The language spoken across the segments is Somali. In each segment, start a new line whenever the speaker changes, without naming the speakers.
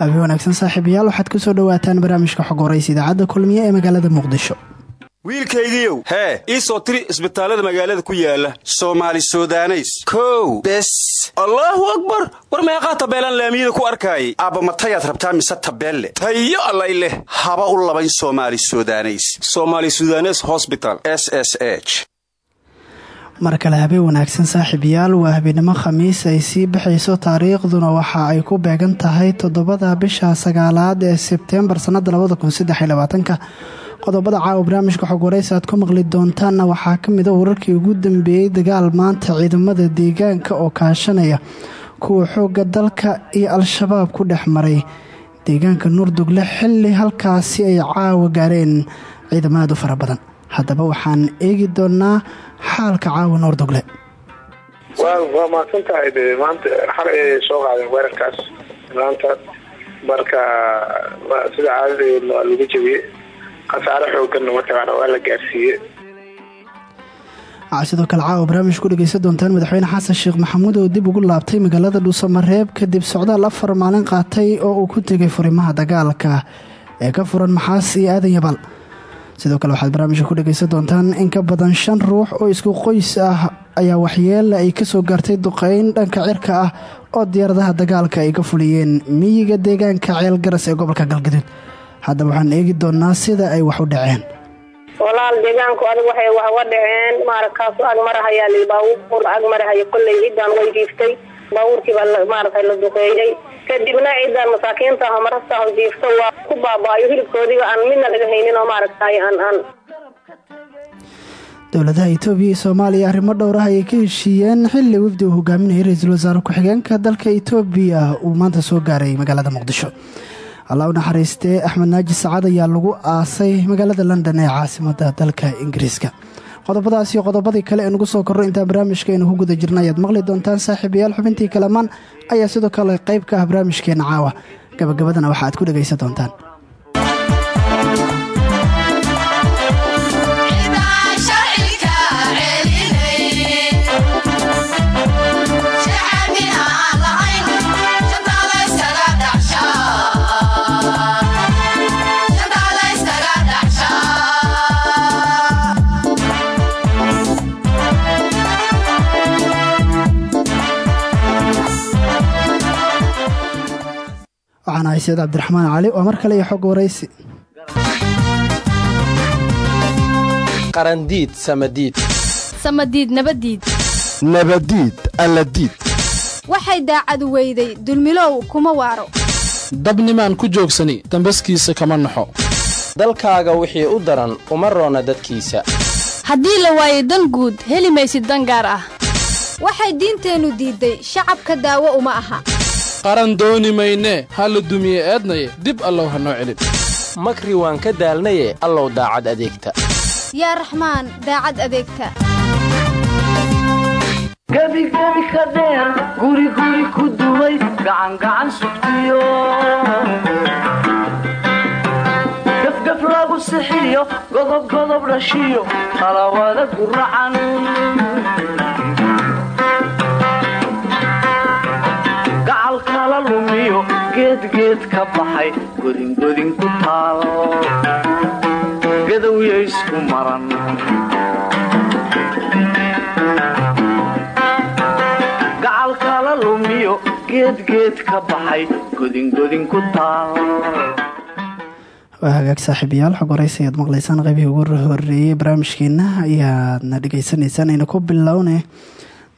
habeen wanaagsan saaxiibayaal waxaad ku soo dhowaataan barnaamijka xog horaysa idaacadda kulmiye ee magaalada muqdisho
wiilkaygiiow hee ii soo tiri isbitaallada magaalada ku yaalla soomaali sudaneys. Kow. Bes. Allaahu akbar! War meeqaa tabeelaan laamiyada ku arkaayay aabba matayaad rabtaa mise tabeelle? Tayo allay leh. Haba u labayn soomaali sudaneys. Somaali sudanes hosbital s s h.
Mar kale habeen wanaagsan saaxiibayaal. Waa habeenimo khamiis. Ay sii baxayso taariikhduna waxa ay ku beegan tahay toddobada bisha sagaalaad ee sebteembar sannada labada qodobada caawa barnaamijka xog waraysa aad ku maqli doontaanna waxaa ka mid a wararkii ugu dambeeyey dagaal maanta ciidamada deegaanka oo kaashanaya kuwa xoogga dalka iyo al-shabaab ku dhex maray. Deegaanka nuurdugle xilli halkaasi ay caawa gaareen ciidamadu fara badan. Haddaba waxaan eegi doonaa xaalka caawa nuurdugle
waa mahadsan tahay de maanta xal ay soo qaadeen weerarkaas. Maanta marka sida caadada lagu jebiyey khasaare xooganna mataqaana waa la gaarsiiye
waxaa sidoo kale caawa barnaamij ku dhegeysan doontaan madaxweyne xasan sheekh maxamuud oo dib ugu laabtay magaalada dhuusamareeb kadib socdaal afar maalin qaatay oo uu ku tegay furimaha dagaalka ee ka furan maxaas iyo aadan yabaal sidoo kale waxaad barnaamijka ku dhegeysan doontaan in ka badan shan ruux oo isku qoys ah ayaa waxyeela ay ka soo gaartay duqeyn dhanka cirka ah oo diyaaradaha dagaalka ay ka fuliyeen miyiga deegaanka ceelgaras ee gobolka galgaduud haddaba waxaan eegi doonaa sida ay wax u dhaceen.
Walaal deegaanku adig waxay wax uga dhaceen. Maaragkaasu ag marahayaa li baabuur ag marahaya kolley ciddaan way jiiftay. Baabuurkiibaa maaragtay la duqeeyey. Kadibna ciddaan masaakiinta ah marasta jiifto waa ku baaba'ayo hilibkoodiga aan midna laga haynin oo maaragtay aan aan.
Dowladaha itoobiya iyo soomaaliya arrimo dhowr ah ayay ka heshiiyeen xilli wafdi uu hogaaminayay ra'iisul wasaare ku-xigeenka dalka itoobiya uu maanta soo gaaray magaalada muqdisho allah u naxariistee axmed naaji sacad ayaa lagu aasay magaalada london ee caasimada dalka ingiriiska. Qodobadaas iyo qodobadii kale ee nagu soo korro intaa barnaamijkeena ku guda jirna ayaad maqli doontaan saaxiibayaal xubintii kalamaan ayaa sidoo kale qayb ka ah barnaamijkeena caawa. Gabagabadana waxa aad ku dhegaysan doontaan waxaan ahay sayid cabdiraxmaan cali waa mar kale iyo xog waraysi
qarandiid samadiid.
Samadiid nabadiid.
Nabadiid alladiid.
Waxay daacadu weyday dulmilow kuma waaro.
Dabnimaan ku joogsani dambaskiisa kama naxo.
Dalkaaga wixii u daran uma roona dadkiisa.
Haddii la waayo dan guud heli maysid dan gaar ah. Waxay diinteennu diidday shacabka daawo uma aha
qaran dooni maynee ha la dumiye eednaye dib allow ha noo celin.
Makri waan ka daalnaye allow daacad adeegta.
Yaa raxmaan daacad adeegta.
Gebigebi ka dheer guriguri ku duway gacangacan sugtiyo. Gafgaf lagu sixiyo godobgodob dhashiyo qalawada guracan godingodin ku taal gadowya isku maran. Gacalkala lumiyo geedgeed ka baxay godingodin ku taal
waa hagaag saaxiibayaal xog horeysa ayaad maqlaysaan qaybihii ugu horeeyey barnaamijkeena ayaadna dhegeysanaysaan ayna ku bilowne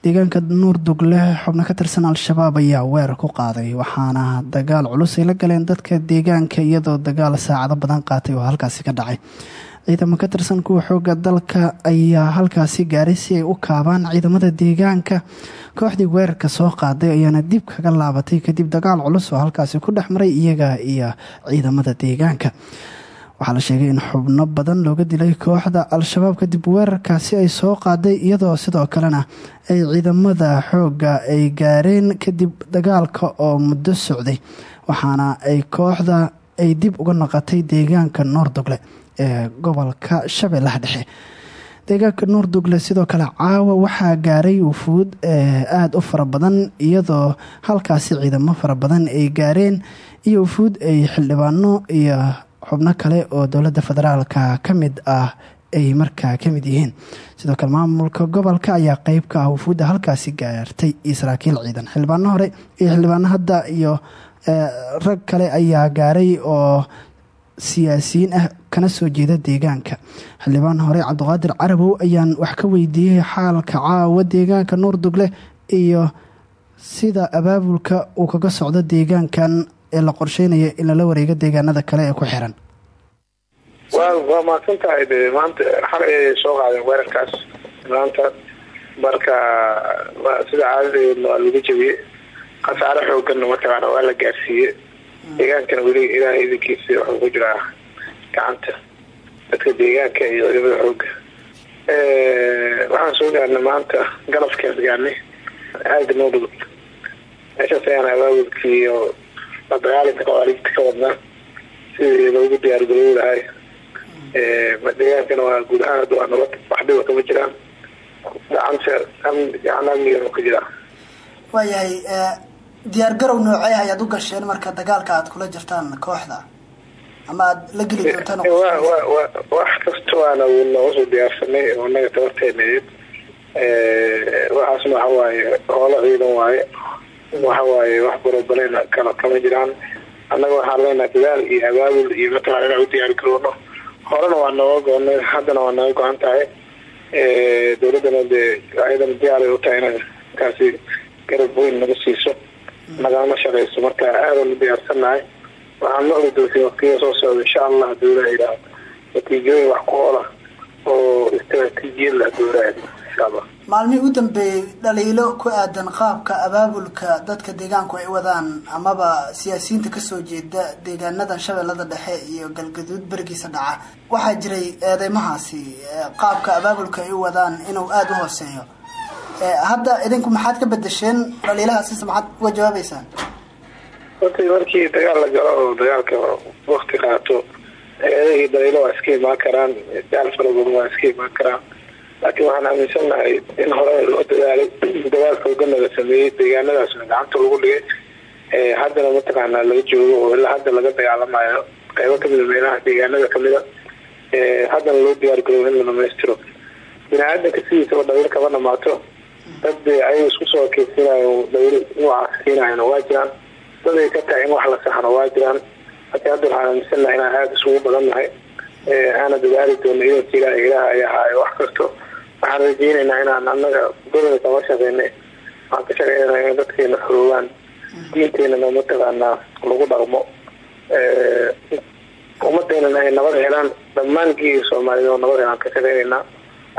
deegaanka nuur dugle xubno ka tirsan al-shabaab ayaa weerar ku qaaday waxaana dagaal culus ay la galeen dadka deegaanka iyadoo dagaal saacado badan qaatay oo halkaasi ka dhacay. Ciidamo ka tirsan kuwa xooga dalka ayaa halkaasi gaaray si ay u kaabaan ciidamada deegaanka. Kooxdii weerarka soo qaaday ayaana dib kaga laabatay kadib dagaal culus oo halkaasi ku dhex maray iyaga iyo ciidamada deegaanka waxaa la sheegay in xubno badan looga dilay kooxda al-shabaab kadib weerarkaasi ay soo qaaday iyadoo sidoo kalena ay ciidamada xooga ay gaareen kadib dagaalka oo muddo socday waxaana ay kooxda ay dib uga noqotay deegaanka noordogle ee gobolka shabeellaha dhexe deegaanka nuurdugle sidoo kale caawa waxaa gaaray wufuud aada u fara badan iyadoo halkaasi ciidamo fara badan ay gaareen iyo wufuud ay xildhibaano iyo xubno kale oo dowladda federaalka ka mid ah ay markaa ka mid yihiin. Sidoo kale maamulka gobolka ayaa qeyb ka ah wufuudda halkaasi gaartay iyo saraakiil ciidan. Xildhibaano hore iyo xildhibaano hadda iyo rag kale ayaa gaaray oo siyaasiyiin ah kana soo jeeda deegaanka. Xildhibaan hore cabdiqaadir carabow ayaan wax ka weydiiyey xaalka caawa deegaanka nuurdugle iyo sida abaabulka uu kaga socdo deegaankan ee la qorsheynaya in lala wareego deegaanada kale ee ku xiran.
Wa waa mahadsan tahay de maanta xalay ayay soo qaadeen weerarkaas. Maanta marka sida caadadeedna waa lagu jebiyey khasaare xooganna mataqaana waa la gaarsiiyey. Deegaankana weli ilaahay idinkiisa wuxuu ku jiraa gacanta dadka deegaanka iyo ciidamada xooga waxaan soo gaarnay maanta galabkaas gaarnay. Aada noodhow meeshaas ayaan abaabulkii iyo la dagaalinka qawaariijta ka wadnaa sidii loogu diyaargaroobi lahay. Deegaankana waa guud ahaan hadda waa nabad. Wax dhiba kama jiraan. Gacanta gacan amnigana ka jiraa
waayahay diyaargarow noocee ayaad u gasheen marka dagaalka aad kula jirtaan kooxda? Ama aad la geli doontaan
wax kasta waana nooga soo diyaarsanay oo naga tabarteenayd waxaasna waxa waaye hoolo ciidan waaye waxa waaye wax barobaleyna kala kama jiraan. Annaga waxaan leenahay dadaal iyo abaabul iyo mataqana inaan u diyaari garoono horena waa nooga go-onay haddana waa naga go-an tahay. Dowladdana dee ayadana diyaaray u tahay inay kaasi garab weyn naga siiso. Nagama shaqeyso. Marka aadaan u diyaarsannahay. Waxaan maqli doonta waqtiga soo socda insha allah ilaha yidhaahdo. Natiijooyin wax ku oola oo istraatiijiyad lah ilaha insha allah
maalmihii u dambeeyey dhaliilo ku aadan qaabka abaabulka dadka deegaanku ay wadaan amaba siyaasiyiinta ka soo jeeda deegaanada shabeellada dhexe iyo galgaduud berigiisa dhaca. Waxaa jiray eedeymahaasi qaabka abaabulka ay u wadaan inuu aada u hooseeyo. Hadda idinku maxaad ka bedesheen dhaliilahaasise maxaad uga jawaabeysaan
horta markii dagaal la galo oo dagaalka wakti qaato eedahii dhaliilo waa iska imaan karaan daal fara badan waa iska imaan karaan laakiin waxaan aaminsannahay in hore loo dadaalay dagaalka hogana la sameeyey deegaanadaasna gacanta lagu dhigay. Haddana mataqaanaa laga joogo oo ilaa hadda laga dagaalamayo. Qeybo kamida meelaha deegaanada kamida haddana loo diyaar garoobo in la dhamaystiro bini aadanka sidiisaba dhaliil kama dhamaato dad ayaga isku soo ekeysiinayo dhaliil nuucaas keenayana waa jiraan. Dad ay ka tahay in wax la saxno waa jiraan. Laakiin hadda waxaan aaminsannahay inaan aada isugu badannahay aana dadaali doono idanka ilaah ilaah ay ahaayo wax kasto waxaan rajeynaynaa inaan annaga gobolka kama shaqeynay. Waxaan ka shaqeynana in dadkeena xoroogaan diinteenana mataqaanaa lagu dhaqmo ummadeenana ay nabad helaan dhammaan geega soomaaliyed oo nabad helaan ka shaqeynaynaa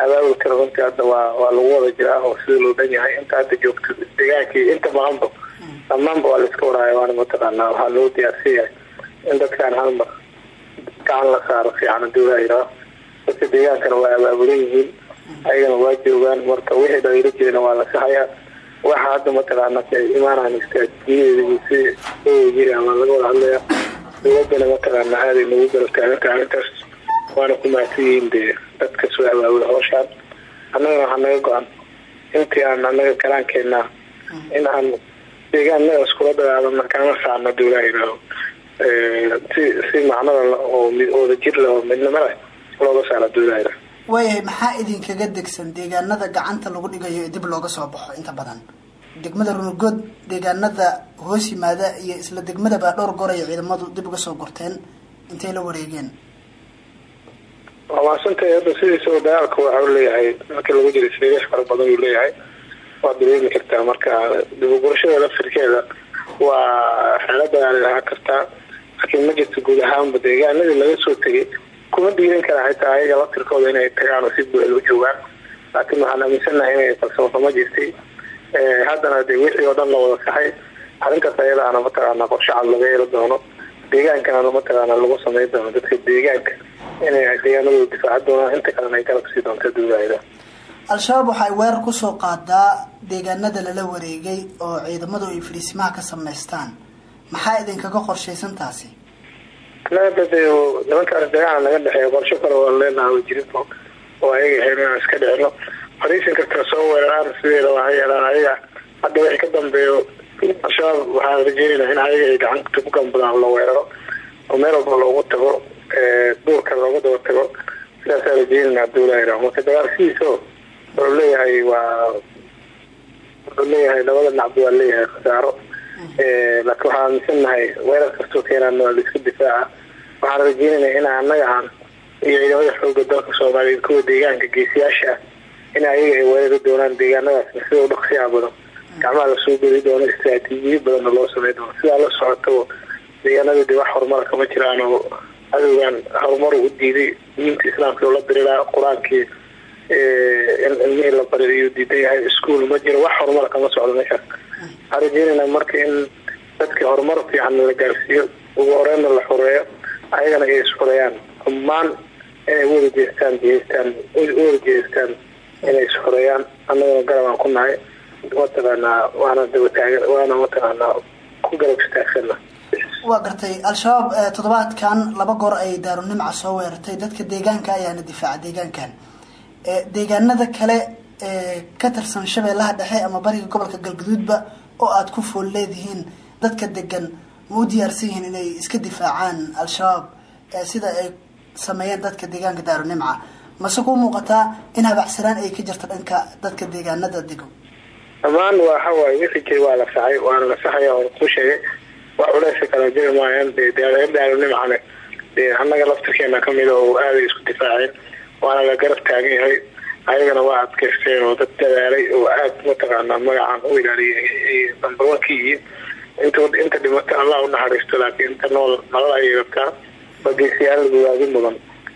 abaabulkana runtii hadda waa waa lagu wada jiraa oo sida loo dhan yahay. Inta hadda joogto degaankii inta maqanba dhammaanba waa laiska waraayo waana mataqaanaa waxaa loo diyaarsan yahay in dadkaan halmar gacan la saaro fiican haddii laa yidhaho dadka deegaankana waa abaabulan yihiin ayagana waa joogaan marka wixii dhaliilo jirana waa la sahayaa waxa hadda mataqaana ay imaanaan istaatijiyadeeda si loo jira waa laga wada hadlaya dowladana mataqaana aaday nagu garab taagantaha arrintaas waana ku mahadsan yihiin dadka soo abaabula hawshaan annagana waxaa naga go-an. Intii aan annaga garaankeenaa in aan deegaanada iskula dagaalana kana saarno dowlaha yidhaaho si si macnada oo jir leh oo midnimo leh looga saaro dowlaha
waayahay maxaa idinkaga degsan deegaanada gacanta lagu dhigayo ee dib looga soo baxo? Inta badan. Degmada runugood deegaanada hoos yimaada iyo isla degmadaba dhowr goor ay ciidamadu dib uga soo gorteen intay la wareegeen?
Waa maadsantahay hadda sidiisaba dagaalka waxa u leeyahay marka lagu jira sariix fara badan uu leeyahay waad dareemi kartaa marka dibugurashada laftirkeeda waa xeelo dagaali lahaa kartaa laakiin ma jirto guud ahaanba deegaanadii laga soo tegay kuma dhiiran karaa xitaa ayaga laftirkooda inay tagaan oo si buuxda u joogaan. Laakiin waxaan aaminsanahay inay falsafamo jirtay. Haddana dee wixii oo dhan la wada saxay arrintaas ayadaana mataqaana qorshe cad laga heli doono. Deegaankana mataqaana lagu samey doono. Dadka deegaanka inay deegaanadooda difaaca doonaan inta kalena ay garab sii doonta duulaayda
al-shabaab waxay weerar ku soo qaadaa deegaanada lala wareegay oo ciidamadu ay fariisimaha ka samaystaan. Maxaa idinkaga qorshaysan taasi
annaga dade nimankaas dagaala naga dhexeeya qorsho kale waa leenaha wa jirin oo ayaga ahayn inaan iska dhicino fariisin kasta soo weeraraan sideeda waa ha yeelaan ayaga. Hadda wixii ka dambeeyo al-shabaab waxaan rajeynayna in ayaga ay gacanta ku gambadaan la weeraro. Oo meel walba loogu tago duurka looga daba tago. Sidaasaa rajeynayna abduulahi marka dagaal sidiisa wuxuu leeyahay waa wuxuu leeyahay labada nacbi waa leeyahay khasaaro. Laakiin waxaan aaminsanahay weerar kastoo keenaan waa laiska difaaca waxaan rajeynayna in annaga aan iyo ciidamada xooga dalka soomaaliyeed kuwa deegaanka geesiyaasha ah in ayaga ay weerari doonaan deegaanadaasna sida u dhaqsiyaa badan. Gacmaha la soo geli doono istraatiijiyo badanna loo samey doono. Sidaa la socotaba deegaanada de wax horumara kama jiraan oo adowgan horumar u diiday diinta islaamka oo la dirilaa qur'aankii in cilmihii la bari ayuu diidan yahay ischool ma jiro. Wax horumara kama socdo meeshaas waxaan rajeynayna marka in dadka horumar fiican la gaarsiiyo ugu horeyna la xoreeyo ayagana ay isxoreeyaan dhammaan inay wada jeestaan jeestaan wada jeestaan inay isxoreeyaan annagana garab aan ku nahay mataqaanaa waana dabataagan waana mataqaanaa ku garab istaagsana
waa gartay al-shabaab toddobaadkan laba goor ay daarunimca soo weerartay. Dadka deegaanka ayaana difaaca deegaankan. Deegaanada kale ee ka tirsan shabeellaha dhexe ama bariga gobolka galgaduudba oo aada ku fool leedihiin dadka degan u diyaarsan yihiin inay iska difaacaan al-shabaab sida ay sameeyeen dadka deegaanka daarunimca mase ku muuqataa in habacsiraan ay ka jirto dhanka dadka deegaanada dego?
Dhammaan waxa waaye wixii jiri waa la saxay waana la saxaya oo ku sheegay wax culeysa kala jiri maayaan dee daarunimcane dee annaga laftirkeena kamida oo aaday isku difaaceen waana la garab taagan yahay. Ayagana waa adkaysteen oo dad dadaalay oo aad mataqaanaa magacan u ilaaliyay ay ka yihiin inta dhimata allah u naxariisto laakiin inta nool nolol ayay rabtaa bageesiyaal gudaadi mudan.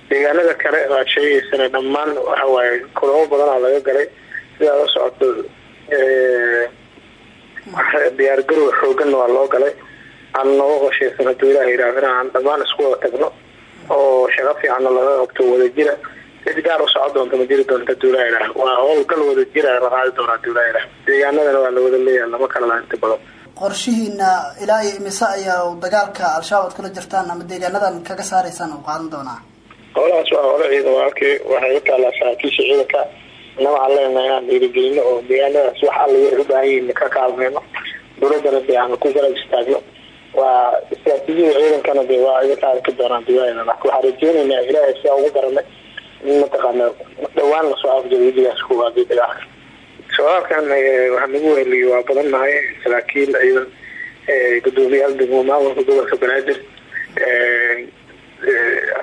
Deegaanada kale aad sheegaysana dhammaan waxa waaye kulamo badanaa laga galay sidaa la socoto diyaargarow xooganna waa loo galay. Aan nooga qoshaysan haduu ilaah yidhaah in aan dhammaan isku wada tagno oo shaqo fiicanna laga qabto wadajira. Cid gaar u soco doonta ma jiri doonta haduu ilaah yidhaah waa howlgal wadajira la qaadi doona haduu ilaah yidhaah deegaanadana waa la wada leeyahay lama kala inta badan
qorshihiina ilaa iyo imise ayaa dagaalka al-shabaab ad kula jirtaan ama deegaanadan kaga saaraysaan u qaadan doonaa?
Howlahaas waa hole ciidan walaalkii waxay u taalaa saraakiisha ciidanka inama aan leenahay inaan dhiirigelino oo deegaanadaas wax waxay u baahan yihiin ka kaalmeyno dowladana dee aan ku garab istaagno. Waa istraatiijiyada ciidankana dee waa idinka arki doonaan diwaayana laakiin waxaan rajeynaynaa ilaahay sidaa ugu daranay in mataqaana dhawaan la soo afjaro wejigaas kuwaadi dagaalka waxaa nagu weheliyay waa badan nahay saraakiil ciidan gudoomiyaal degmo maamulka gobolka banaadir.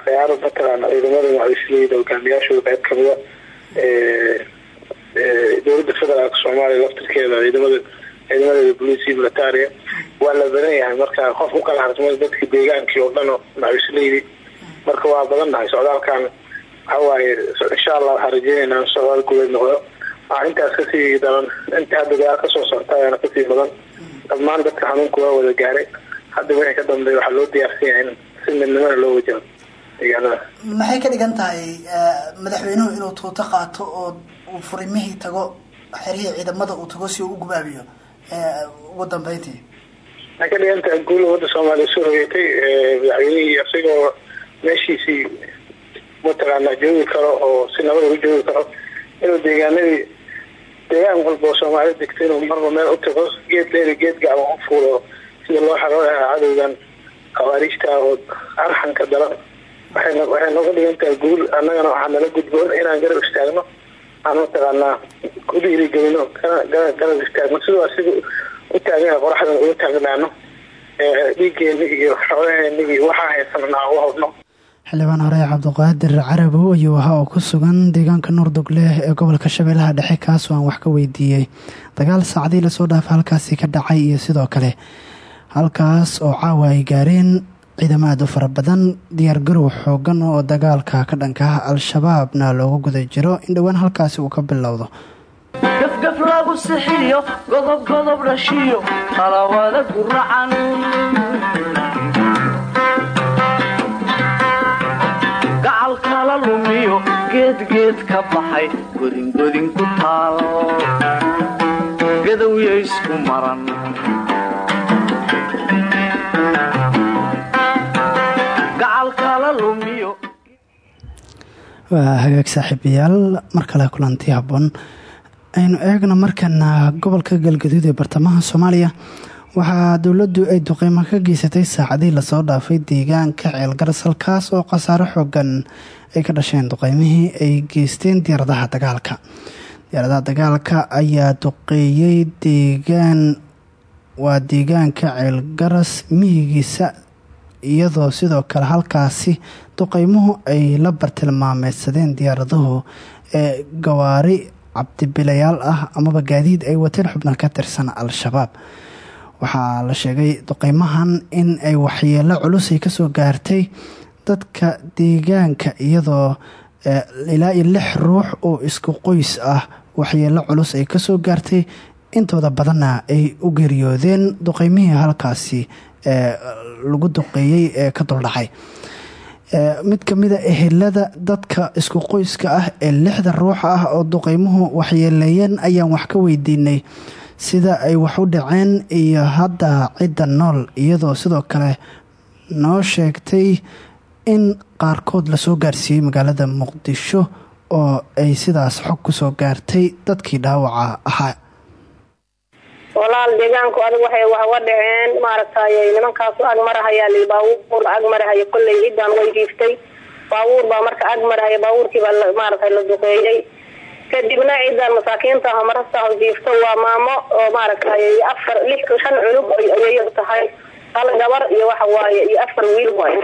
Khiyaaro mataqaana ciidamada macwisleyda hogaamiyaashooda qayb kamida dowladda federaalka soomaaliya laftirkeeda ciidamada ciidamadeeda boliisi militaria waa la badan marka qof u kala hartmay dadka deegaankii oo dhan oo macwisleydi marka waa badan nahay. Socdaalkan waxawaaye insha allah waxaan rajeynaynaa socdaal waa intaas ka sii daran inta hadda ka soo socta ayaana ka sii badan. Dhammaan dadka xanuunka waa wada gaaray. Hadda wixii ka dambeeya waxaa loo diyaarsan yahay in si midnimada loo wajaho. Deegaanada
maxay ka dhigan tahay madaxweynuhu inuu tuuto qaato oo uu furimihii tago xerihii ciidamada uu tago si uu u gubaabiyo ugu dambeyntii?
Waxay ka dhigan tahay guul umada soomaaliya soo hogeetay madaxweynihii isagoo meeshiisii mataqaanaa joogi karo oo si nabada u joogi karo. Inuu deegaanadii deegaan walba oo soomaalida degta inuu marba meel u tago geed dheeri geed gacban u fuulo sida loo xaro lahaa cadowgan khawaariijta oo arxanka daran waxay nooga dhigan tahay guul annagana waxaa nala gudboon inaan garab istaagno. Aan mataqaanaa ku dhiirigelino garab istaagno. Sida u taagan qoraxdan uga taagnaano dhiigeeni iyo xoolaheeni iyo waxaa haysanana u
xildhibaan hore cabdiqaadir carabow ayuu ahaa oo ku sugan deegaanka nuurdugleh ee gobolka shabeellaha dhexe kaasoo aan wax ka weydiiyey. Dagaal saacadii la soo dhaafa halkaasi ka dhacay iyo sidoo kale. Halkaas oo caawa ay gaareen ciidamo aad u fara diyaargarow xoogan oo dagaalka ka dhanka ah al-shabaabna loogu guda jiro. In dhowaan halkaasi uu ka bilowdo.
Gafgaf lagu sixiyo godob godob dhashiyo talawada guracan geedgeed ka baxay godingodin ku taal. Gadowya isku maran.
Waa hagaag saaxiibayaal mar kale kulantii habboon. Aynu eegno markana gobolka galgaduud ee bartamaha soomaaliya. Waxaa dowladdu ay duqeymo ka geysatay saacadii la soo dhaafay deegaanka ceelgaras halkaas oo khasaaro xoogan ay ka dhasheen duqeymihii ay geysteen diyaaradaha dagaalka. Diyaaradaha dagaalka ayaa duqeeyey deegaan waa deegaanka ceelgaras miyigiisa iyadoo sidoo kale halkaasi duqeymuhu ay la bartilmaameysadeen diyaaraduhu ee gawaari cabdibilayaal ah amaba gaadiid ay wateen xubno ka tirsan al-shabaab. Waxaa la sheegay duqeymahan in ay waxyeelo culusay ka soo gaartay dadka deegaanka iyadoo ilaa iyo lix ruux oo isku qoys ah waxyeelo culus ay ka soo gaartay intooda badanna ay u geeriyoodeen duqeymihii halkaasi ee lagu duqeeyey ee ka duldhacay mid kamida ehelada dadka isku qoyska ah ee lixda ruux ah oo duqeymuhu waxyeeleeyeen ayaan wax ka weydiinay sida ay wax u dhaceen iyo hadda cidda nool iyadoo sidoo kale noo sheegtay in qaarkood la soo gaarsiiyey magaalada muqdisho oo ay sidaas xog ku soo gaartay dadkii dhaawaca ahaa.
Walaal deegaanku adig waxuga dhaceen maaragtay nimankaasu ag marahayaa li baabuur ag marahaya kolley ciddaan way jiiftay baabuur baa marka ag marahaya baabuurkiibaa maaragtay la duqeeyey. Kadibna ciddaan masaakiinta ah marasta ah jiifto waa maamo oo maaragtay afar lix shan cunug ayay tahay. Hal gabar iyo waxa waaye iyo afar wiil waay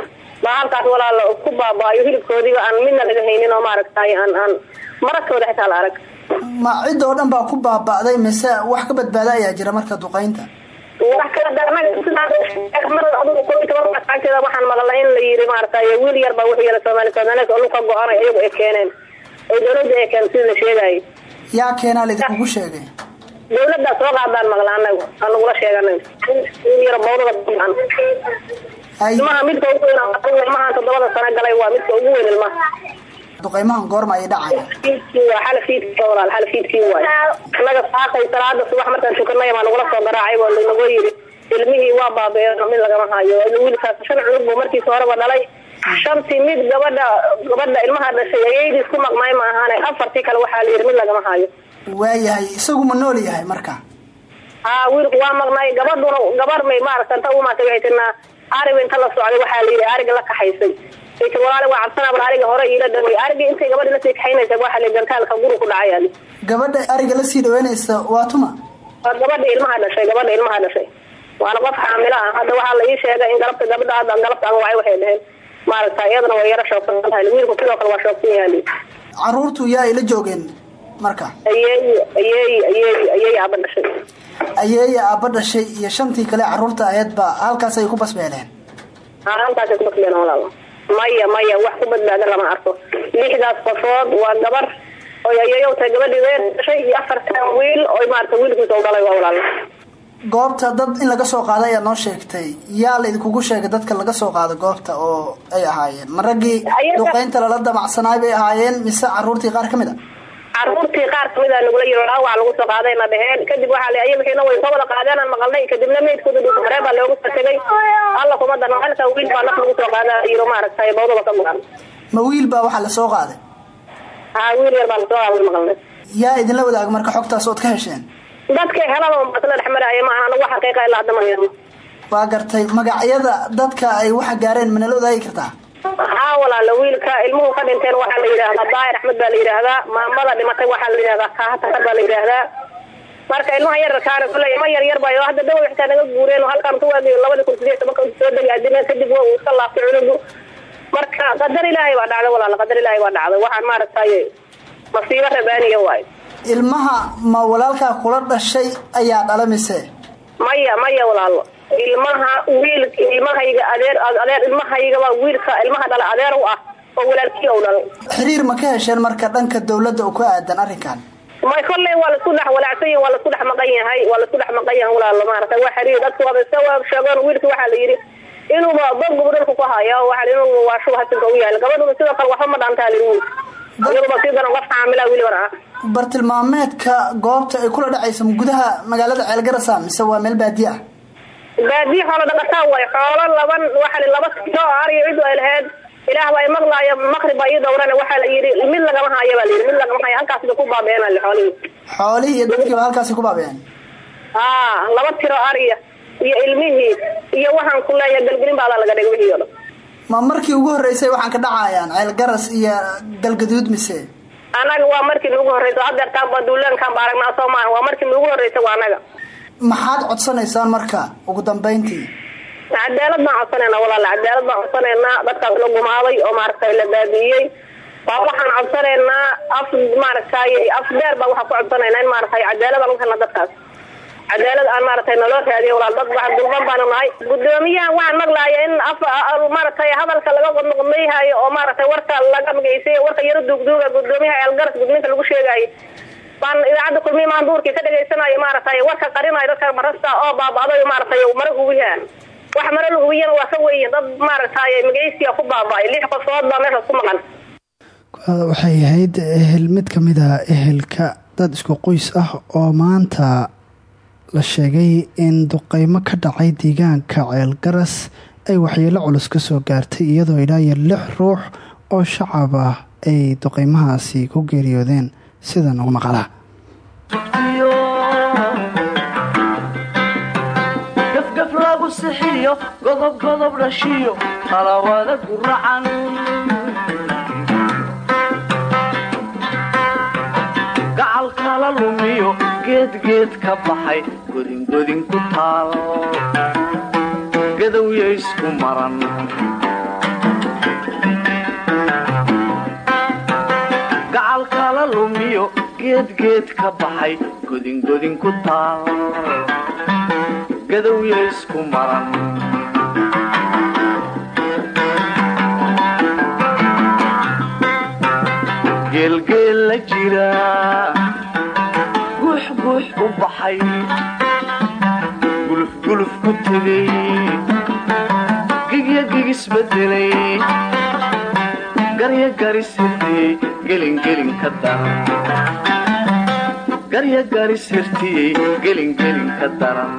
halkaas walaal ku baabaayo hilibkoodiiba aan midna laga haynin oo maaragtay aan aan maragtooda xitaa la arag.
Ma cidda oo dhan baa ku baaba'day mise wax ka badbaada ayaa jira marka duqeynta
wax kala darnaagteeda waxaan maqlay in la yiri maaragtay wiil yar baa wuxuu yara soomaali soomaaliyeed oo dhulka go-anay ay keeneen. Oo dawladda ay keen sida la sheegayay.
Yaa keenaa laidinkugu sheegay?
Dawladdaa soo qaadaan maqla anagu aan nagula sheeganay wiil yar bawlada ilmaha midka ugu weyn ilmahan toddobada sano galay waa midka ugu weyn ilmaha
duqeymahan goorma ay dhacaya
waa xala fiidkii walaal xala fiidkii waay annaga saaqay salaada subax markaan tukanay maa nagula soo garaacay baa lanagoo yiri ilmihii waa baabeen mid lagama hayo. Wiilkaas shan cunug buu markiisa horeba dhalay shantii mid gabadha gabadha ilmaha dhashay ayaydiis ku maqnaay ma ahaane afartii kale waxaa la yiri mid lagama hayo.
Waayahay isagu ma nool yahay marka.
Haa wiilku waa maqnaay gabadhuna gabar may maaragta inta umaatay waxay tinaa arig inta la socday waxaa la yidhi ariga la kaxaysay. Ayta walaali waa cabsanaa bal ariga hore iila dhaway. Arigii intay gabadhi la sii kaxaynaysa waxaa la gantaalka guri ku dhacay
gabadha ariga la sii dhaweynaysa waa tuma?
Waa gabadha ilmaha dhashay gabadha ilmaha dhashay. Waana qof xaamilo ah hadda waxaa la ii sheegay in galabta gabadha hadda galabta ama wacay waxay dhaheen. Maaragta iyadana way yaro shoogsan tahay wiilku sidoo kale waa shoogsan yahay
caruurtu yaa ay la joogeen marka?
Ayeey ayeey ayeey ayeey aaba dhashay
ayeeya aaba dhashay iyo shantii kale carruurta aheedba halkaas ay ku basbeeleen
halkaasay ku basbeeleen walaal maya maya wax ku badbaada lama arko. Lixdaas qofood waa gabar. Oy ayeeyow tahay gabadhii dhashay iyo afartan wiil. Oy maarata wiilkiisa u dhalay waa walaal.
Goobta dad in laga soo qaado ayaa noo sheegtay. Yaa la idinkugu sheegay dadka laga soo qaado goobta oo ay ahaayeen. Ma raggii duqeynta lala damacsanaay bay ahaayeen mise caruurtii qaar ka mid a
caruurtii qaar ka mid a nagula yiri dhaawac lagu soo qaadayna dheheen. Kadib waxaa la ayagiina way soo wada qaadeenaan maqalnay. Kadibna meydkooda dhulka maree baa loogu soo tegay. Alla kuma darna halka wiil baa naf lagu soo qaadaa yiro maaragtay bawdaba ka muqan
ma wiil baa waxaa la soo qaaday?
Haa wiil yar baa la soo qaaday maqalnay.
Yaa idinla wadaag marka xogtaas ood ka hesheen?
Dadka helada basla dhex maraya ma aha anagu waxa qiiqa ilaa hadda ma hayno
waa gartay magacyada dadka ay waxa gaareen manala wadaagi kartaa
haa walaala wiilka. Ilmuhu ka dhinteen waxaa la yidhaahdaa. Daahir axmed baa la yidhaahdaa. Maamada dhimatay waxaa la yidhahdaa kaahatakar baa la yidhaahdaa. Marka ilmaha yararkaana kule ilma yar yar bayo hadda dawa xitaa naga guureen oo halkaan ku waagay labadii kun sideed tobanka soo kadib waa uu iska laaftay cunugu. Marka qadar ilaahay baa dhacday walaala qadar ilaahay baa dhacday. Waxaan maaragtay masiibo rabaaniya waay.
Ilmaha ma walaalkaa kula dhashay? Ayaa dhala mise
maya maya walaalo ilmaha wiil ilmahayga adeer adeer ilmahaygaba wiilka ilmaha dhala adeer u ah oo walaalkii u dhalay.
Xiriir ma ka hesheen marka dhanka dawladda oo ku aadan arrinkan?
May kolley waa la isku dhex walaacsan waa la isku dhex maqan yahay waa la isku dhex maqan yahay walaalo maaragtay waa xiriir dadku waaba iska sheegoon wiilkii waxaa la yidhi inuuba dadgubu dhulka ku haya waxa inuu waa shuba hasinka u yahay. Gabadhuba sidoo kale waxba ma dhaantaa lin wiil iyaduba sii daran qof xaamila weliban ah.
Bartilmaameedka goobta ay kula dhacaysa gudaha magaalada ceelgarasa mise waa meel baadiye ah
baadiye xoolo dhaqataa way xoolo laban waxa li laba sito oo ariga cidu ay lahayd. Ilaah baa maqlaayo maqrib baa ii dowrana waxaa la yidhi mid lagama haayo baa layidhi mid lagama haayo halkaas ku baabeena li xoolihii.
Xoolihii iyo dadkiiba halkaasi ku baabeen.
Aa laba tiro ariya iyo ilmihii iyo waxaan ku leeyahay galgelin baadaa laga dhig wixii o dhan
ma markii ugu horreysay waxaan ka dhacayaan ceelgaras iyo galgaduud mise?
Anaga waa markii nuugu horreysa hadeertaan ba duulaankaan ba aragnaa soo waa markii nuugu horreysa waa anaga
maxaad codsanaysaan marka? Ugu dambayntii.
Cadaalad baan codsanayna walaala cadaalad baan codsanaynaa. Dadkaas la gumaaday oo maaragtay la baabi'iyey waa waxaan codsanaynaa af maaragtay af dheer baa waxaan ku codsanaynaa in maaragtay cadaalad aan u dadkaas. Cadaalad aan maaragtay naloo raadiyo walaal. Dad wax dulman baanu nahay. Gudoomiyahan waxaan maqlaaya in af maaragtay hadalka laga qodnoqodmayhayo oo maaragtay warka laga magaysay warka yaro duugduuga gudoomiyaha eelgaras gudninka lagu sheegaayo baan idaacadda kulmiya maan duurkii ka dhegaysanayo maaragtay warka qarinayo dadka marasta oo baaba'day maaragtay mara huwiha wax mara la hubiyana waa ka weyin dad maaragtay magaysiya ku baaba'ay lix qofood baa meeshaas ku maqan.
Waxay ahayd ehel mid ka mid a ehelka dad isku qoys ah oo maanta la sheegay in duqeymo ka dhacay deegaanka ceelgaras ay waxyeelo culus ka soo gaartay iyadoo ilaa lix ruux oo shacab ah ay duqeymahaasi ku geeriyoodeen sida nagu maqala
gafgaf lagu sixiyo godob godob dhashiyo qalawada guracan. Gacal kala lumiyo geedgeed ka baxay godingodin ku taal gadowya isku maran geedgeed ka baxay godingodin ku taal gadowya isku maran geelgeel la jira guux guux u baxay gulufguluf ku tegay gigya gigisbedelay garya garisirtiyey gelingelin ka daran garya garisirtiyey gelingelin ka daran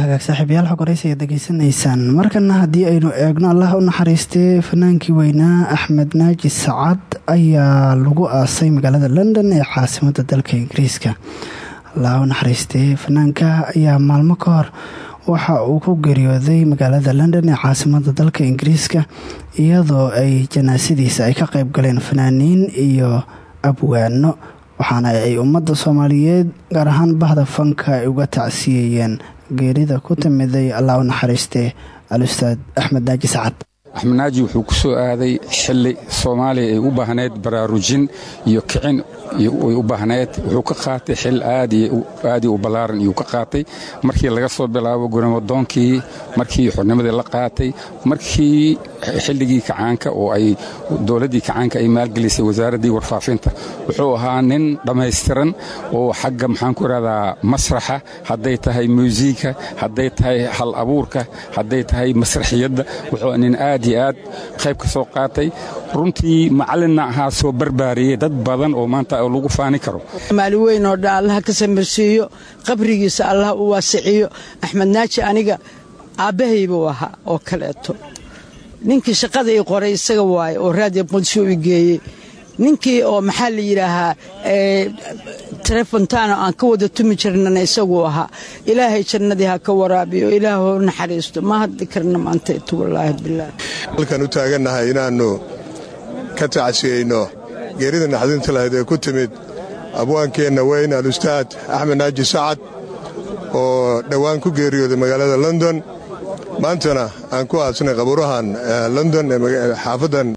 hagaag saaxiibayaal xog horeysa ayaad degeysanaysaan markana haddii aynu eegno allah u naxariistay fanaankii weynaa axmed naaji sacad ayaa lagu aasay magaalada london ee caasimadda dalka ingiriiska. Allah u naxariistay fanaanka ayaa maalmo ka hor waxa uu ku geeriyooday magaalada london ee caasimadda dalka ingiriiska iyadoo ay janaasadiisa ay ka qeyb galeen fanaaniin iyo abwaano waxaana ay ummadda soomaaliyeed gaar ahaan bahda fanka uga tacsiyeeyeen geerida ku timiday allah u naxariistee al-ustaad axmed naaji sacad
axmed naaji wuxuu ku soo aaday xilli soomaaliya ay u baahnayd baraarujin iyo kicin ay u baahnayd wuxuu ka qaatay xil aadii u ballaaran iyuu ka qaatay markii laga soo bilaabo gurmadoonkii markii xornimadii la qaatay markii xilligii kacaanka oo ay dowladdii kacaanka ay maalgelisay wasaaraddii warfaafinta. Wuxuu ahaa nin dhammaystiran oo xagga maxaan ku ihahdaa masraxa hadday tahay muusiika hadday tahay hal abuurka hadday tahay masraxiyadda. Wuxuu nin aad iyo aad qayb ka soo qaatay runtii macallinna ahaa soo barbaariyey dad badan oo maanta lagu faani karo.
Maali weyn oo dhan allaha ka samarsiiyo qabrigiisa allah u waasiciyo axmed naaji aniga aabbahaybuu ahaa oo kaleeto. Ninkii shaqada ii qoray isaga waaye oo raadiyo qudsi u geeyey ninkii oo maxaa la yidhaahaa telefontaano aan ka wada tumi jirnana isaguu ahaa. Ilaahay jannadii ha ka waraabiyo ilaahoo naxariisto. Ma hadli karna maantaytu wallaahi bilaah
halkan u taagannahay inaannu ka tacsiyeyno geerida naxdinta lahayd ee ku timid abwaankeenna weyn al-ustaad axmed naaji sacad oo dhowaan ku geeriyooday magaalada london. Maantana aan ku aasnay qabuurahan london ee xaafaddan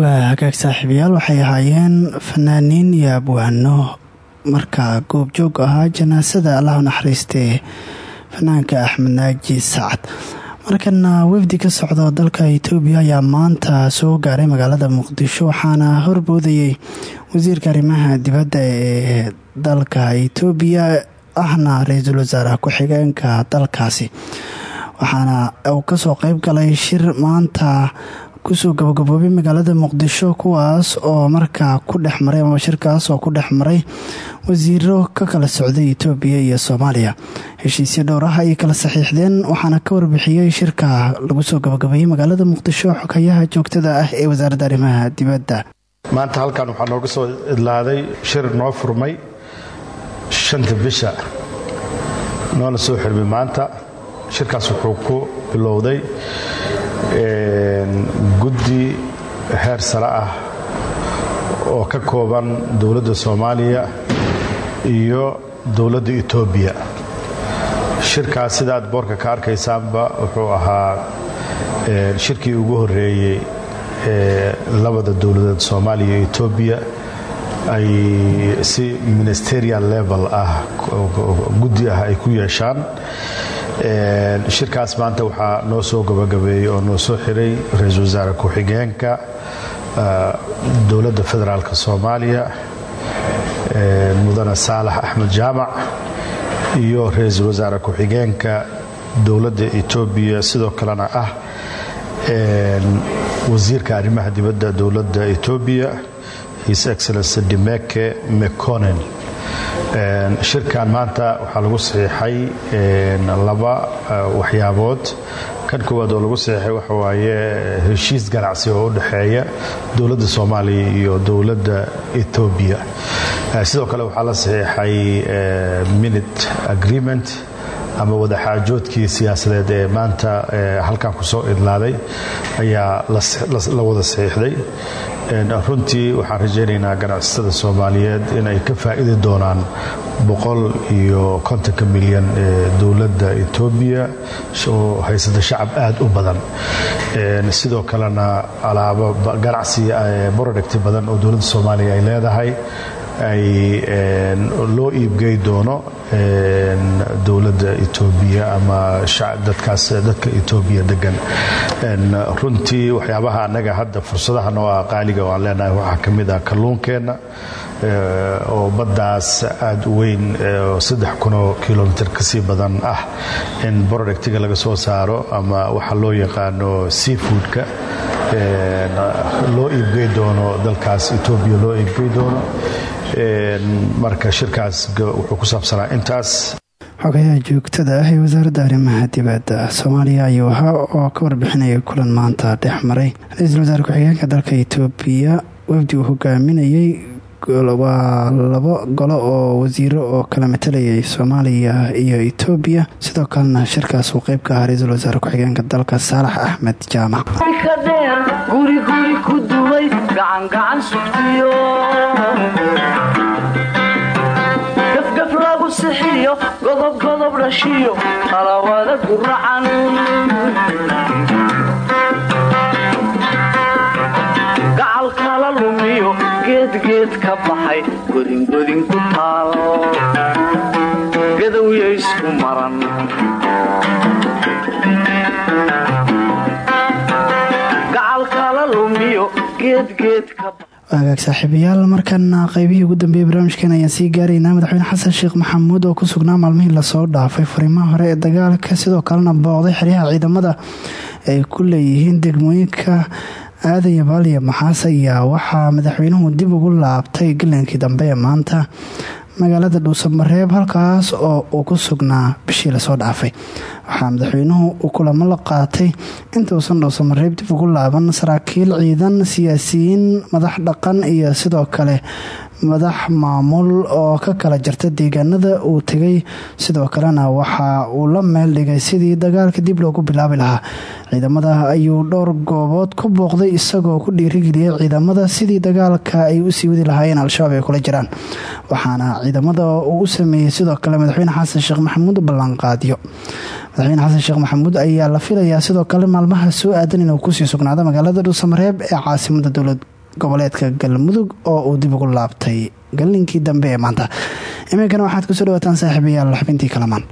waa hagaag saaxiibayaal waxay ahaayeen fanaaniin iyo abwaano markaa goobjoog ahaa janaasada allahu naxariistee fanaanka axmed naaji sacad. Markana wafdi ka socda dalka itoobiya ayaa maanta soo gaaray magaalada muqdisho waxaana horboodayay wasiirka arrimaha dibadda ee dalka itoobiya ahna ra'iisul wasaaraha ku-xigeenka dalkaasi. Waxaana uu ka soo qeyb galay shir maanta ku soo gabagaboobay magaalada muqdisho kuwaas oo markaa ku dhex maray ama shirkaas oo ku dhex maray wasiiro ka kala socday itoobiya iyo soomaaliya. Heshiisyo dhowr ah ayay kala saxiixdeen waxaana ka warbixiyey shirka lagu soo gabagabeeyey magaalada muqdisho xogayaha joogtada ah ee wasaaradda arrimaha dibadda.
Maanta halkan waxaa nooga soo idlaaday shir noo furmay shanta bisha. Noona soo xirmay maanta. Shirkaas wuxuu ku bilowday guddi heer sare ah oo ka kooban dowladda soomaaliya iyo dowladda etoobiya shirkaas sidaad boorka ka arkaysaanba wuxuu ahaa shirkii ugu horeeyey ee labada dowladeed soomaaliya iyo etoobiya ay si ministerial level ah guddi ah ay ku yeeshaan shirkaas maanta waxaa noo soo gabagabeeyey oo noo soo xiray ra'iisul wasaare ku-xigeenka dowladda federaalk soomaaliya mudane saalax axmed jaamac iyo ra'iisul wasaare ku-xigeenka dowladda etoobiya sidoo kalena ah wasiirka arrimaha dibadda dowladda etoobiya his excellency dimeke meconen shirkan maanta waxaa lagu saxiixay laba waxyaabood. Kan koowaad oo lagu saxiixay waxa waaye heshiis ganacsi oo u dhexeeya dowladda soomaaliya iyo dowladda etoobiya sidoo kale waxaa la saxiixay minute agreement ama wadaxaajoodkii siyaasadeed ee maanta halkan ku soo idlaaday ayaa la wada saxiixday runtii waxaan rajaynaynaa ganacsatada soomaaliyeed inay ka faa'idi doonaan boqol iyo kontonka milyan ee dowladda etoobiya oo haysata shacab aad u badan. Sidoo kalena alaabo ganacsi borodhegti badan oo dowladda soomaaliya ay leedahay ay loo iibgey doono dowladda etoobiya ama dadkaas dadka etoobiya degan runtii waxyaabaha annaga hadda fursadaha noo ah qaaliga oo aan leenahay waxaa ka mid ah kalluunkeenna oo baddaas aad u weyn kunoo kilomitr ka sii badan ah in borodhegtiga laga soo saaro ama waxa loo yaqaano seafoodka. Loo iibgey doono dalkaas etoobiya loo iibgey doono marka shirkaas wuxuu ku saabsanaa intaas.
Xogayaha joogtada ah ee wasaaradda arrimaha dibadda soomaaliya ayuu ahaa oo ka warbixinaya kulan maanta dhex maray. Ra'iisul wasaare ku-xigeenka dalka etoobiya wafdi uu hogaaminayay waa labo golo oo wasiiro oo kala matalayay soomaaliya iyo etoobiya sidoo kalena shirkaas uu qeyb ka ahaa ra'iisul wasaare ku-xigeenka dalka saalax axmed jaamac
godobgodob dhashiyo qalawada guracan gacal kala lumiyo geedgeed ka baxay godingodin ku taal. Gadowya isku maran. Gacal kala lumiyo geedgeed ka
waagaag saaxiibayaal markana qaybihii ugu dambeeyey barnaamijkan ayaan sii gaaraynaa madaxweyne xasan sheekh maxamuud oo ku sugnaa maalmihii la soo dhaafay furimaha hore ee dagaalka sidoo kalena booqday xeryaha ciidamada ay ku leeyihiin degmooyinka aadaya baaliya maxaas ayaa waxaa madaxweynuhu dib ugu laabtay galankii dambe ee maanta magaalada dhuusamareeb halkaas oo uu ku sugnaa bishii la soo dhaafay. Waxaa madaxweynuhu uu kulamo la qaatay intuusan dhuusamareeb dib ugu laaban saraakiil ciidan siyaasiyiin madax dhaqan iyo sidoo kale madax maamul oo ka kala jarta deegaanada uu tegay. Sidoo kalena waxa uu la meel dhigay sidii dagaalka dib loogu bilaabi lahaa. Ciidamada ayuu dhowr goobood ku booqday isagoo ku dhiirigeliyay ciidamada sidii dagaalka ay u sii wadi lahaayeen al-shabaab ay kula jiraan. Waxaana ciidamada uu u sameeyey sidoo kale madaxweyne xasan sheekh maxamuud ballanqaadyo. Madaxweyne xasan sheekh maxamuud ayaa la filayaa sidoo kale maalmaha soo aadan inuu ku sii sugnaado magaalada dhuusamareeb ee caasimada dowlad goboleedka galmudug oo uu dib ugu laabtay gallinkii dambe ee maanta. Iminkana waxaad ku soo dhawaataan saaxiibayaal xubintii kalamaan.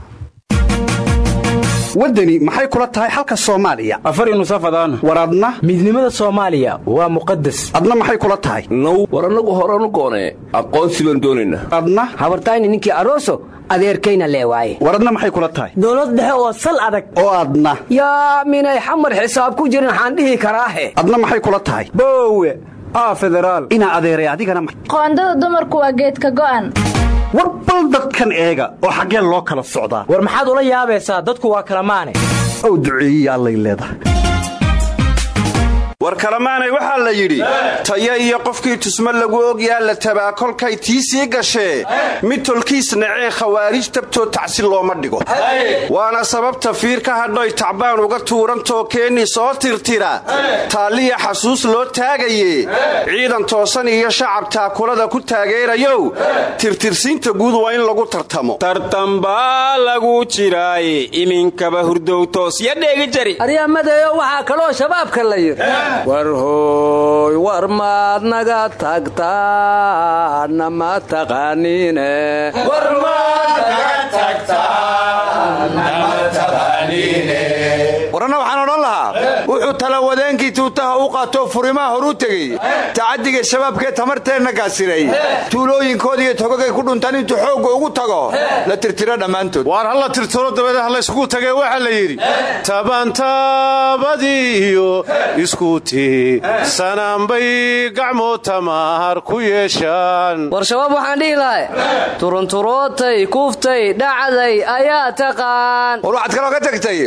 Waddani maxay kula tahay xalka soomaaliya?
Afari nusafadaan
war adna?
Midnimada soomaaliya waa muqadas
adna maxay kula tahay?
Now war annagu horanu goonee aqoonsi baan doonaynaa
adna?
Habartayni ninkii aroso adeerkayna lee waaye.
War adna maxay kula tahay?
Dowlad dhexe oo sal adag.
Oo adna.
Yaa minay xamar xisaab ku jirin waxaan dhihi karaahe
adna maxay kula tahay?
Boowe aa federaal.
Inaa adeeray adigana
qoondada dumarku waa geedka go'an.
War bal dadkan eega oo xaggee loo kala socdaa.
War maxaad ula yaabaysaa? Dadku waa kala maane.
Ow duceeyiya allay leedahay
war kalamaanay waxaa la yidhi taya iyo qofkii tusmo lagu ogyaa la tabaa kolkay tii sii gashee mid tolkiis nacee khawaarij tabtoo tacsi looma dhigo. Waana sababta fiir ka hadhoy tacbaan uga tuurantoo keenni soo tirtira. Taalliya xasuus loo taagaye ciidan toosan iyo shacab taakulada ku taageerayow. Tirtirsiinta guud waa in lagu tartamo.
Tartambaa lagu jiraaye iminkaba hurdow toosya dheegi jari.
Aryamadeeyo waxaa kaloo shabaabka la yidhi war hooy war maad naga tagtaana ma taqaaniine
waranna waxaan odhan lahaa wuxuu talawadeenkii tuutaha u qaatoo furimaha horuu tegey. Tacaddiga shabaabkee tamarteenna gaasiray tuulooyinkoodiiyo togogay ku dhuntaan intuu xoogga ugu tago la tirtiro dhammaantood.
Waar halla tirtiro dabeed ha layskugu tagee waxaa la yidhi tabantaabadii iyo iskutii sanaanbay gacmoo tamaar ku yeeshaan.
War shabaab waxaan dhihi lahay turunturootay kuuftay dhacday ayaa taqaan.
War waxaad kaloo ka tagtay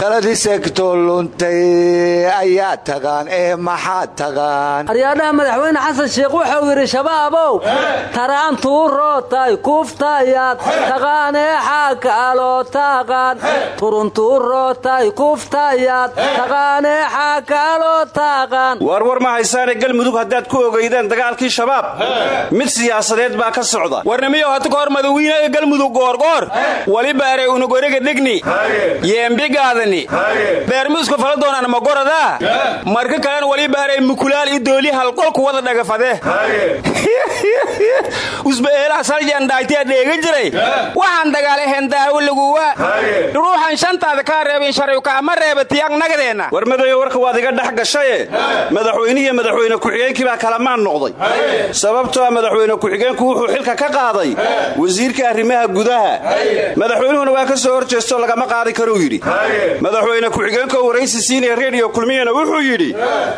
taladii seegtoo luntay ayaa taqaan ee maxaa taqaan
aryaadhaha madaxweyne xasan sheekh wuxuu yidhi shabaabow taraan tuurootay kuuftayaad taqaanee xaakaaloo taqaan turuntuurootay kuuftayaad taqaanee xaakaaloo taqaan
waar war ma haysaane galmudug haddaad ku ogaydeen dagaalkii shabaab. Mid siyaasadeed baa ka socda.
Warnimiyow hata ka hor madawiinaga galmudug goorgoor. Wali baare unugorega dhigni. Yeembigaadani beermusku fala doonaan magoradaa marka kalena wali baare mukulaal i dooli halqolku wada dhagafade. Usbaeelaha saljan dhaagtiya dheegan jiray. Waxaan dagaalahen daawo laguwa ruuxan shantaada kaa reebin sharayka ama reeba tiyang nagadeenna.
War madayo warka waad iga dhex gashaye madaxweynihiiyo madaxweyne ku-xigeenkii baa kalamaan noqday. Sababtoo a madaxweyne ku-xigeenku wuxuu xilka ka qaaday wasiirka arrimaha gudaha. Madaxweynuhuna waa ka soo hor jeestoo lagama qaadi karuu yidhi. Madaxweyne ku-xigeenkoo waraysi siinaya rediyo kulmiyana wuxuu yidhi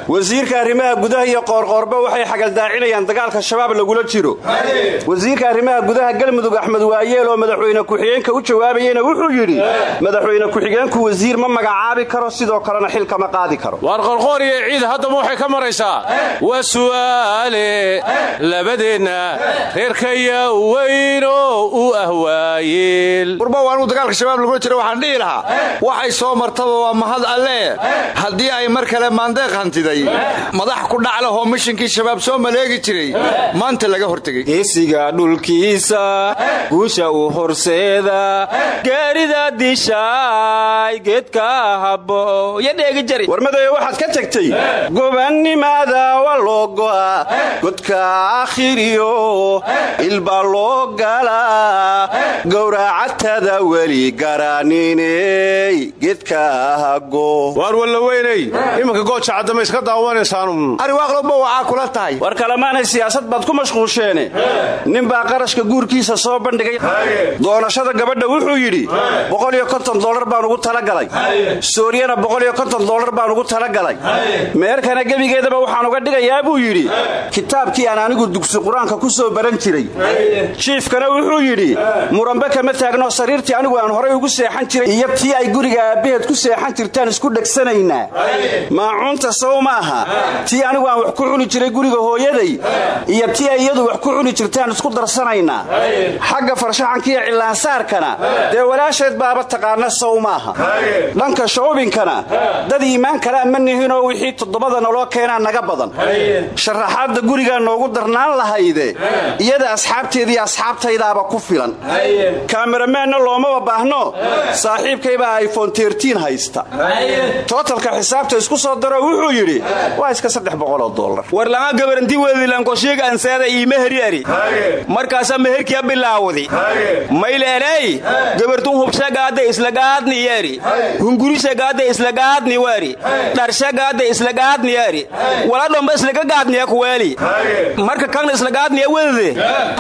wasiirka arrimaha gudaha iyo qoorqoorba waxay xagaldaacinayaan dagaalka shabaab lagula jiro. Wasiirka arrimaha gudaha galmudug axmed waayeel oo madaxweyne ku-xigeenka u jawaabayena wuxuu yidhi madaxweyne ku-xigeenku wasiir ma magacaabi karo sidoo kalena xil kama qaadi karo.
Waar qorqoor iyo ciid haddaba waxay ka maraysaa? Waa su'aale labadeenna reerkaya weynoo u ah waayeel.
Warba waanuu dagaalka shabaab lagula jiro waxaan dhihi lahaa waxay soo martaba waa mahad alle haddii ay mar kale maandeeq hantiday madax ku dhaclahoo mishinkii shabaab soo maleegi jiray maanta laga hortegey
geesiga dhulkiisa guusha u horseeda gaarida dishaay geedka habo yo dheegi jari.
Warmadayo waxaad ka tagtay gobannimada waa loo go'a godka akhiriyo ilbaa loo galaa gowracatada weli garaniney geedka hago
weynay iminka gooja caddama iska daawanaysaan
ariwaaqloba waxaa kula tahay.
War kalemaanay siyaasad baad ku mashquulsheene. Ninbaa qarashka guurkiisa soo bandhigay. Doonashada gabadha wuxuu yidhi dolar baan ugu talagalay suuriyana dolar baan ugu talagalay meerkana gebigeedaba waxaan uga dhigayaa buu yidhi kitaabkii aan anigu dugsi qur'aanka ku soo baran jiray. Jiifkana wuxuu yidhi muranbe kama taagno sariirtii anigu aan horay ugu seexan jiray iyo tii ay guriga aabbaheed ku seexan jirtaan isku dhegsanaynaa maacuunta sow maaha tii anigu aan wax ku cuni jiray guriga hooyaday iyo tii ay iyadu wax ku cuni jirtay intaan isku darsanaynaa. Xagga farshaxankiiyo cillaansaarkana dee walaasheed baaba taqaana sow maaha dhanka shoobinkana dad iimaan kalea ma nihinoo wixii toddobada naloo keenaa naga badan. Sharaxaadda gurigaa noogu darnaan lahayde iyada asxaabteediiyo asxaabtaydaaba ku filan. Kaameramaanna loomaba baahno saaxiibkaybaa tertiin haysta xisaabta isku soo daro wuxuu yidhi waa iska saddex boqoloo dollar.
War lama gabaranti wedilankoshiiga anseeda iima heriari markaasaa meherkia bilaawdi mayleeley gabartun hubshagaadda islagaadni yeri hungurishagaadda islagaadni weri dharshagaadda islagaadni yeri wala dhomba islagagaadniya kuweeli marka kan islagaadniya wedade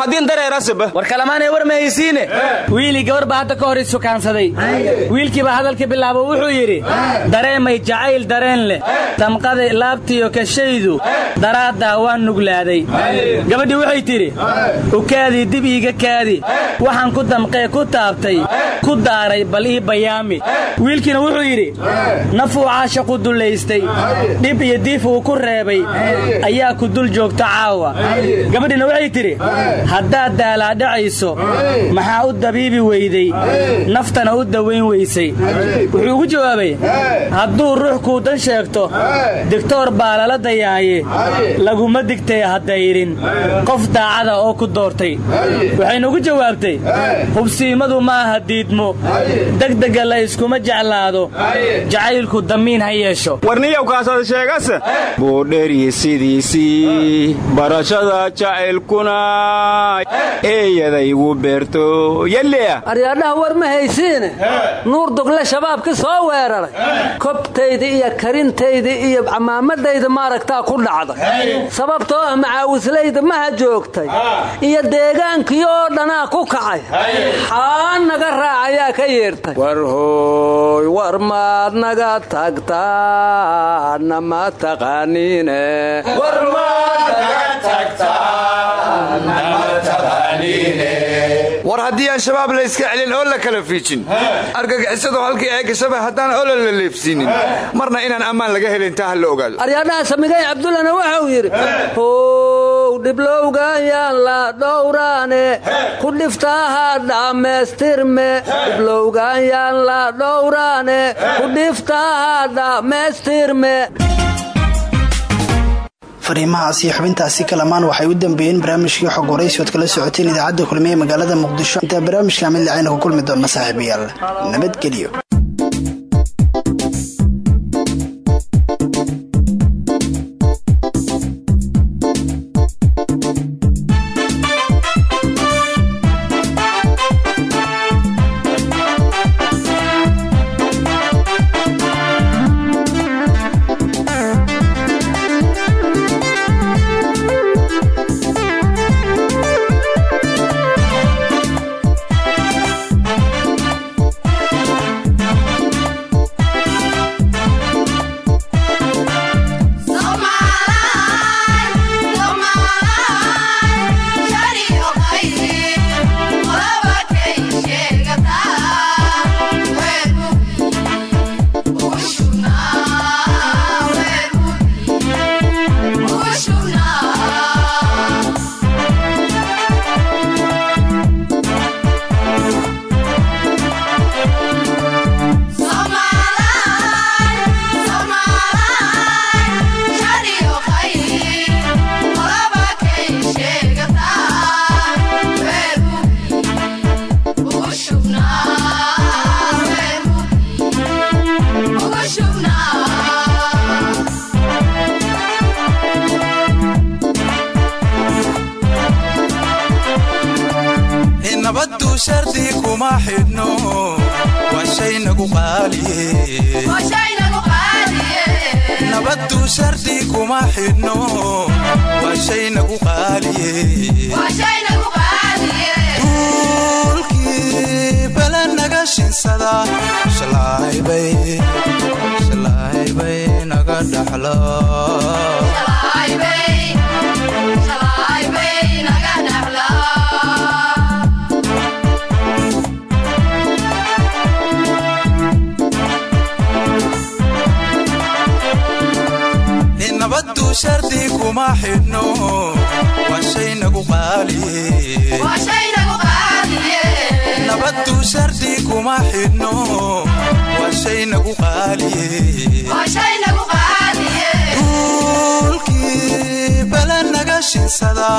haddin dareerasaba
war kalamaanay war ma haysiine wiilii gabar baa hadda ka hor isukaansaday wiilkiibaa hadalka bilaabo wuxuu yidhi dareemay jacayl dareen leh damqada laabtiyo kashaydu daraaddaa waan nuglaaday. Gabadhii waxay tidhi ukaadii dib iiga kaadi. Waxaan ku damqee ku taabtay ku daaray bal ii bayaami. Wiilkiina wuxuu yidhi nafuu caashaqu dullaystay. Dhib iyo diif uu ku reebay. Ayaa ku dul joogta caawa. Gabadhiina waxay tidhi haddaad daalaadhacayso maxaa u dabiibi weyday? Naftana u dawayn weysay. Wuxuu ugu jawaabay hadduu ruux kuu dan sheegto digtoor baa lala dayaaye. Laguma digtay haddayrin qof daacada oo ku doortay. Waxayna ugu jawaabtay hubsiimadu maaha diidmo. Degdega la iskuma jeclaado. Jacaylku damiin ha yeesho.
Warniyowkaasaad sheegase buudheri sidiisii barashada jacaylkuna eeyadaygu beerto. Yalleya
aryaadhaha war ma haysiine? Nuur dugle shabaabki soo weeraray. Kobtayda iyo karintayda iyo camaamadayda maaragtaa ku dhacday sababtoo ah macaawislayda maha joogtay. Iyo deegaankii oo dhanaa ku kacay. Xaa naga raacayaa ka yeertay. War hooy war maad naga tagtaana ma taqaaniine.
War haddii aan shabaab la iska celin oo la kala fiijin. Argagixisadu halkii ay gashaba haddaan olan la leebsiinin marna inaan ammaan laga helin taa ha la ogaado.
Aryaadhaha samigay cabdullana waxau yidhi how dhiblowgayaan la dhowraane ku dhiftaaha dhammaystirme dhiblowgayaan la dhowraane ku dhiftaaha dhammaystirme
fariimahaas iyo xubintaasi kalamaan waxay u dambeeyeen barnaamijkii xog waraysi ood kala socoteen idaacadda kulmiye magaalada muqdisho. Intaa barnaamijka mid lacayna ku kulmi doonna saaxiibayaal. Nabadgelyo
shardi kuma xidhno waa shay nagu qaaliyenabaddu shardi kuma xidhno waa shay nagu qaaliyeduulkii bala naga shinsada shalaaybay naga dhaxlo nabaddu
nabaddu shardi kuma xidhno waa shay nagu qaaliyenabaddu shardi kuma xidhno waa shay nagu qaaliyeduulkii bala naga shinsada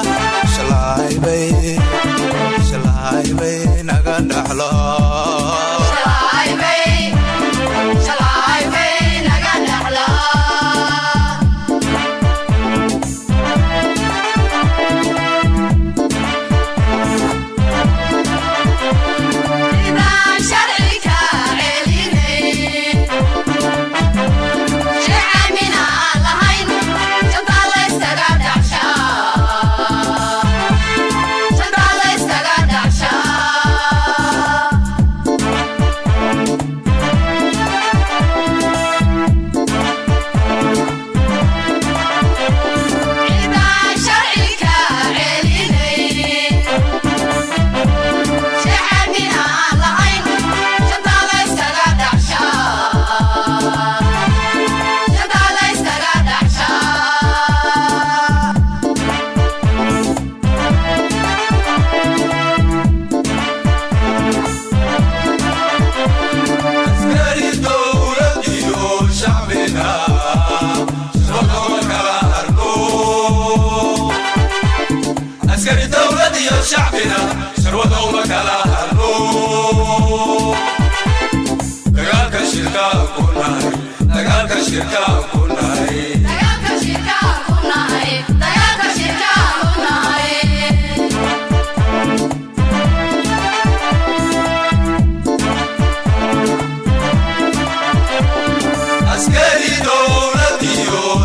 naga dhaxlo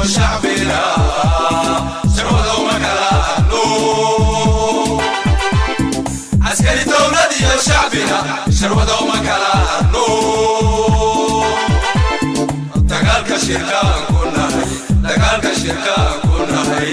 shacbina shaqada uma kala hadno askari dowlad iyo shacbina sharwada uma kala hadno
dagaalka shirkaan ku nahay dagaalka shirkaan ku nahay